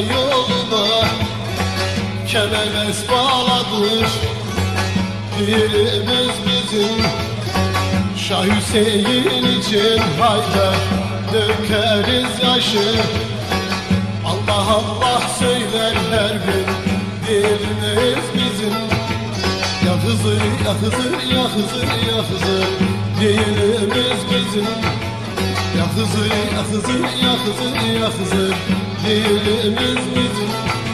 yoluna Kememes bağladır Birimiz bizim Şah Hüseyin için haydar Dökeriz yaşı Allah Allah söyler her gün Dilimiz bizim Ya Hızır ya Hızır ya Hızır ya Hızır Dilimiz bizim Ya Hızır ya Hızır ya Hızır ya Hızır Dilimiz bizim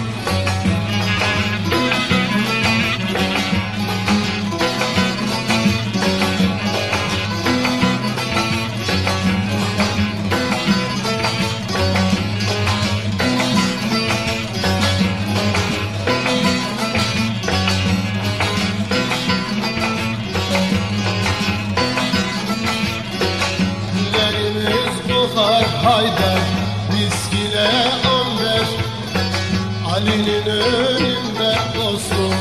Ali'nin önünde dostum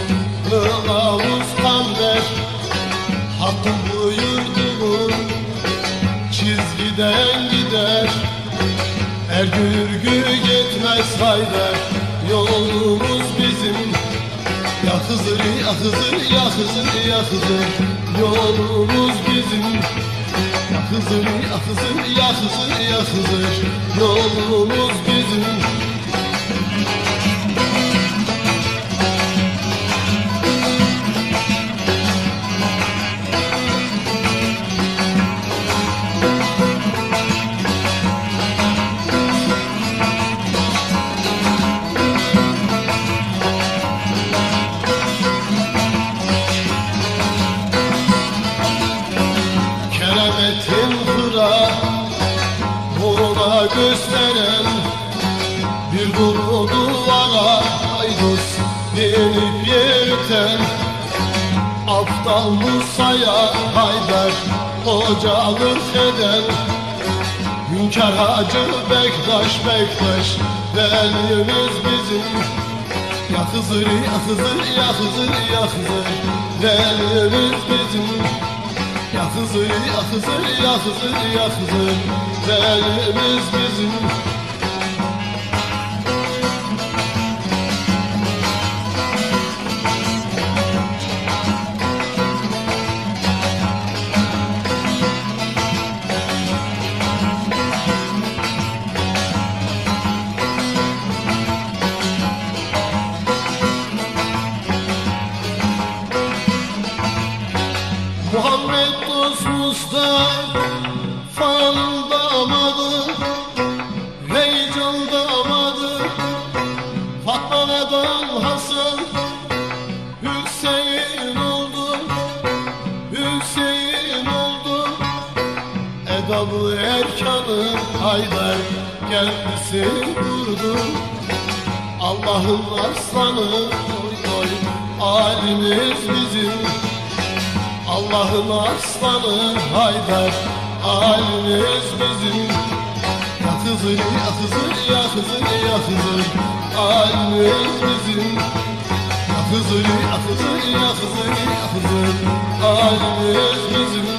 Kılavuz kamber Hakkın buyurduğu Çizgiden gider. Er gürgü gitmez haydar Yolumuz bizim. Ya Hızır ya Hızır ya Hızır ya Hızır Yolumuz bizim. Ya Hızır ya Hızır ya Hızır ya Hızır Yolumuz bizim gösteren Bir dolu duvara Haydus denip yerten Aptal Musa'ya Haydar Hocalık eden Hünkar Hacı Bektaş Bektaş Velimiz bizim. Ya Hızır ya Hızır ya Hızır ya Hızır Velimiz bizim ya Hızır ya Hızır ya Hızır ya Hızır Velimiz bizim Muhammed dost Mustafa'nın damadı Heyecan damadı. Fatma'dan Hasan Hüseyin oldu Hüseyin oldu. Edabı erkanı Haydar kendisi kurdu. Allah'ın aslanı oy oy Alimiz bizim Allah'ın aslanı Haydar Halimiz bizim. Ya Hızır ya Hızır ya Hızır ya Hızır Halimiz bizim. Ya Hızır ya Hızır ya Hızır ya Hızır Halimiz bizim